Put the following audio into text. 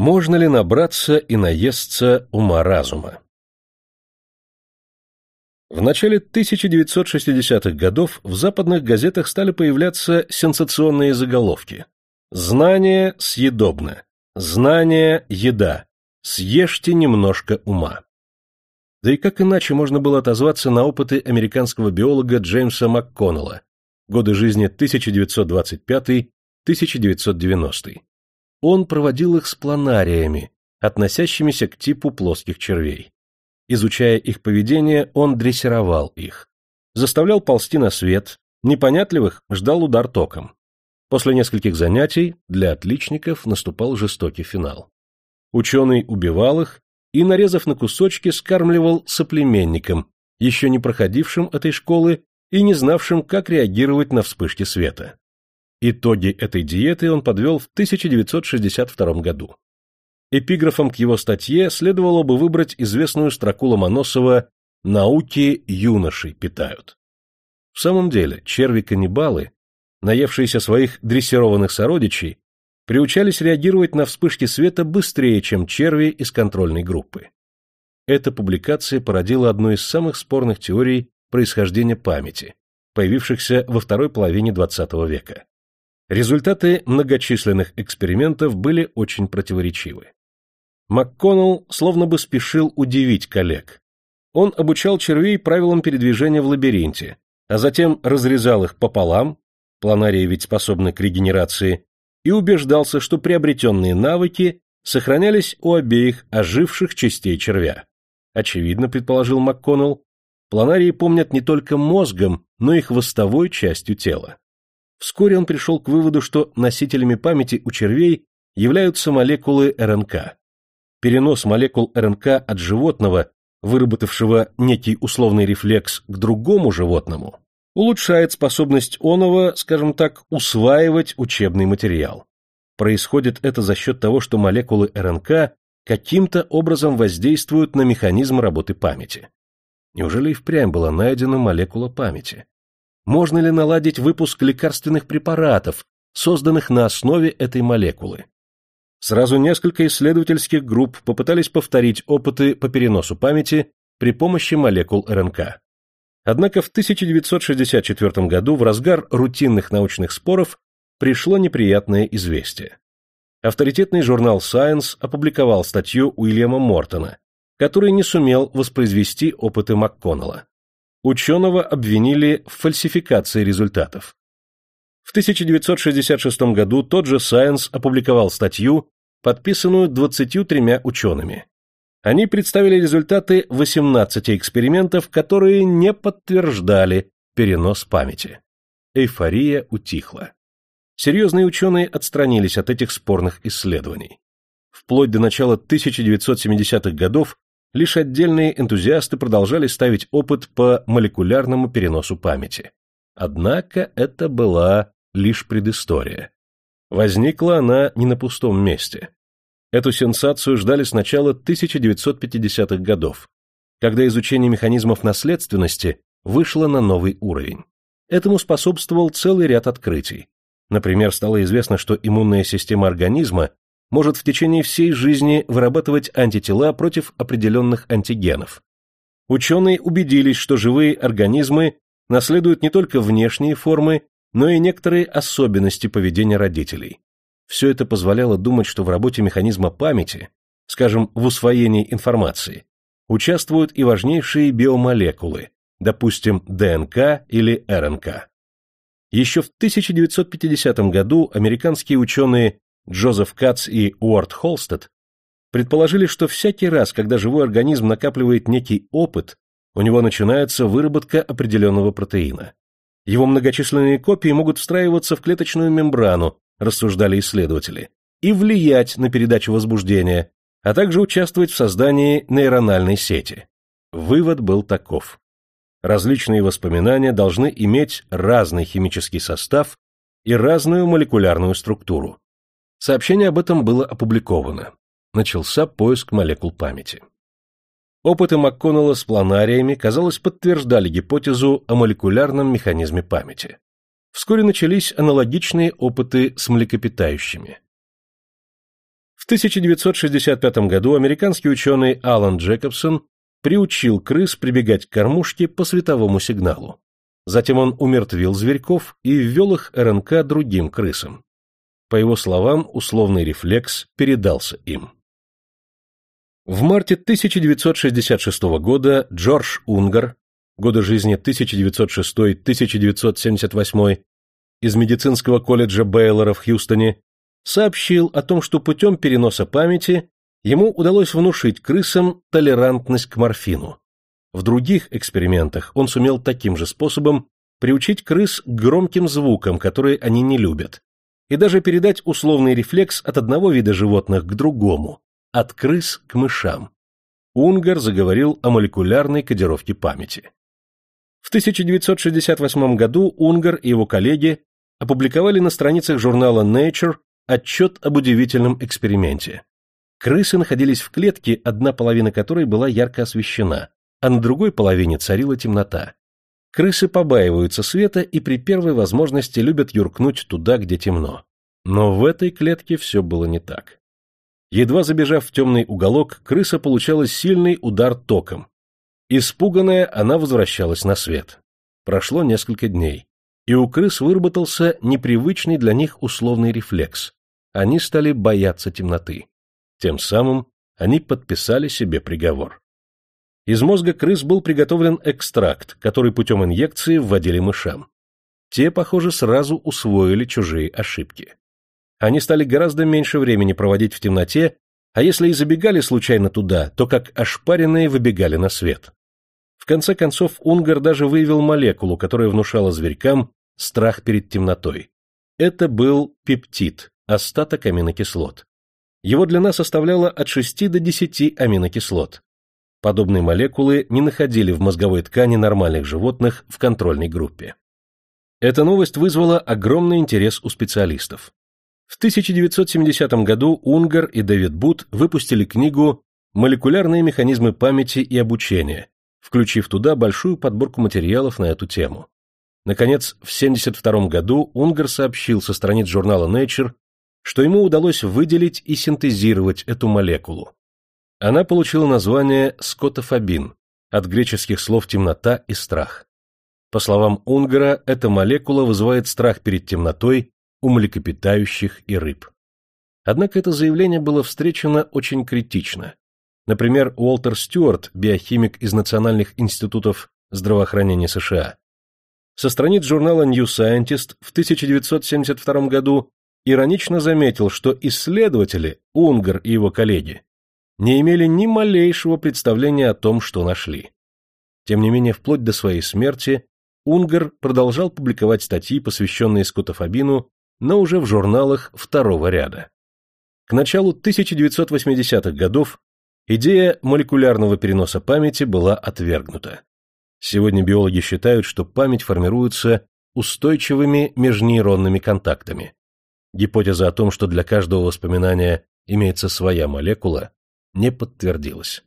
Можно ли набраться и наесться ума-разума? В начале 1960-х годов в западных газетах стали появляться сенсационные заголовки. «Знание съедобно», «Знание – еда», «Съешьте немножко ума». Да и как иначе можно было отозваться на опыты американского биолога Джеймса МакКоннелла, годы жизни 1925-1990. Он проводил их с планариями, относящимися к типу плоских червей. Изучая их поведение, он дрессировал их. Заставлял ползти на свет, непонятливых ждал удар током. После нескольких занятий для отличников наступал жестокий финал. Ученый убивал их и, нарезав на кусочки, скармливал соплеменникам, еще не проходившим этой школы и не знавшим, как реагировать на вспышки света. Итоги этой диеты он подвел в 1962 году. Эпиграфом к его статье следовало бы выбрать известную строку Ломоносова «Науки юношей питают». В самом деле, черви-каннибалы, наевшиеся своих дрессированных сородичей, приучались реагировать на вспышки света быстрее, чем черви из контрольной группы. Эта публикация породила одну из самых спорных теорий происхождения памяти, появившихся во второй половине XX века. Результаты многочисленных экспериментов были очень противоречивы. МакКоннелл словно бы спешил удивить коллег. Он обучал червей правилам передвижения в лабиринте, а затем разрезал их пополам, планарии ведь способны к регенерации, и убеждался, что приобретенные навыки сохранялись у обеих оживших частей червя. Очевидно, предположил МакКоннелл, планарии помнят не только мозгом, но и хвостовой частью тела. Вскоре он пришел к выводу, что носителями памяти у червей являются молекулы РНК. Перенос молекул РНК от животного, выработавшего некий условный рефлекс к другому животному, улучшает способность оного, скажем так, усваивать учебный материал. Происходит это за счет того, что молекулы РНК каким-то образом воздействуют на механизм работы памяти. Неужели и впрямь была найдена молекула памяти? Можно ли наладить выпуск лекарственных препаратов, созданных на основе этой молекулы. Сразу несколько исследовательских групп попытались повторить опыты по переносу памяти при помощи молекул РНК. Однако в 1964 году в разгар рутинных научных споров пришло неприятное известие. Авторитетный журнал Science опубликовал статью Уильяма Мортона, который не сумел воспроизвести опыты МакКоннелла ученого обвинили в фальсификации результатов. В 1966 году тот же Science опубликовал статью, подписанную 23 учеными. Они представили результаты 18 экспериментов, которые не подтверждали перенос памяти. Эйфория утихла. Серьезные ученые отстранились от этих спорных исследований. Вплоть до начала 1970-х годов лишь отдельные энтузиасты продолжали ставить опыт по молекулярному переносу памяти. Однако это была лишь предыстория. Возникла она не на пустом месте. Эту сенсацию ждали с начала 1950-х годов, когда изучение механизмов наследственности вышло на новый уровень. Этому способствовал целый ряд открытий. Например, стало известно, что иммунная система организма может в течение всей жизни вырабатывать антитела против определенных антигенов. Ученые убедились, что живые организмы наследуют не только внешние формы, но и некоторые особенности поведения родителей. Все это позволяло думать, что в работе механизма памяти, скажем, в усвоении информации, участвуют и важнейшие биомолекулы, допустим, ДНК или РНК. Еще в 1950 году американские ученые Джозеф Кац и Уорд Холстед предположили, что всякий раз, когда живой организм накапливает некий опыт, у него начинается выработка определенного протеина. Его многочисленные копии могут встраиваться в клеточную мембрану, рассуждали исследователи, и влиять на передачу возбуждения, а также участвовать в создании нейрональной сети. Вывод был таков. Различные воспоминания должны иметь разный химический состав и разную молекулярную структуру. Сообщение об этом было опубликовано. Начался поиск молекул памяти. Опыты МакКоннелла с планариями, казалось, подтверждали гипотезу о молекулярном механизме памяти. Вскоре начались аналогичные опыты с млекопитающими. В 1965 году американский ученый Алан Джекобсон приучил крыс прибегать к кормушке по световому сигналу. Затем он умертвил зверьков и ввел их РНК другим крысам. По его словам, условный рефлекс передался им. В марте 1966 года Джордж Унгар, годы жизни 1906-1978, из медицинского колледжа Бейлора в Хьюстоне, сообщил о том, что путем переноса памяти ему удалось внушить крысам толерантность к морфину. В других экспериментах он сумел таким же способом приучить крыс к громким звукам, которые они не любят, и даже передать условный рефлекс от одного вида животных к другому, от крыс к мышам. Унгар заговорил о молекулярной кодировке памяти. В 1968 году Унгар и его коллеги опубликовали на страницах журнала Nature отчет об удивительном эксперименте. Крысы находились в клетке, одна половина которой была ярко освещена, а на другой половине царила темнота. Крысы побаиваются света и при первой возможности любят юркнуть туда, где темно. Но в этой клетке все было не так. Едва забежав в темный уголок, крыса получала сильный удар током. Испуганная, она возвращалась на свет. Прошло несколько дней, и у крыс выработался непривычный для них условный рефлекс они стали бояться темноты. Тем самым они подписали себе приговор. Из мозга крыс был приготовлен экстракт, который путем инъекции вводили мышам. Те, похоже, сразу усвоили чужие ошибки. Они стали гораздо меньше времени проводить в темноте, а если и забегали случайно туда, то как ошпаренные выбегали на свет. В конце концов, Унгар даже выявил молекулу, которая внушала зверькам страх перед темнотой. Это был пептид, остаток аминокислот. Его длина составляла от 6 до 10 аминокислот. Подобные молекулы не находили в мозговой ткани нормальных животных в контрольной группе. Эта новость вызвала огромный интерес у специалистов. В 1970 году Унгар и Дэвид Бут выпустили книгу «Молекулярные механизмы памяти и обучения», включив туда большую подборку материалов на эту тему. Наконец, в 1972 году Унгар сообщил со страниц журнала Nature что ему удалось выделить и синтезировать эту молекулу. Она получила название скотофобин, от греческих слов «темнота» и «страх». По словам Унгара, эта молекула вызывает страх перед темнотой у млекопитающих и рыб. Однако это заявление было встречено очень критично. Например, Уолтер Стюарт, биохимик из Национальных институтов здравоохранения США. Со страниц журнала New Scientist в 1972 году иронично заметил, что исследователи, Унгар и его коллеги, не имели ни малейшего представления о том, что нашли. Тем не менее, вплоть до своей смерти Унгар продолжал публиковать статьи, посвященные скотофобину, но уже в журналах второго ряда. К началу 1980-х годов идея молекулярного переноса памяти была отвергнута. Сегодня биологи считают, что память формируется устойчивыми межнейронными контактами. Гипотеза о том, что для каждого воспоминания имеется своя молекула, не подтвердилась.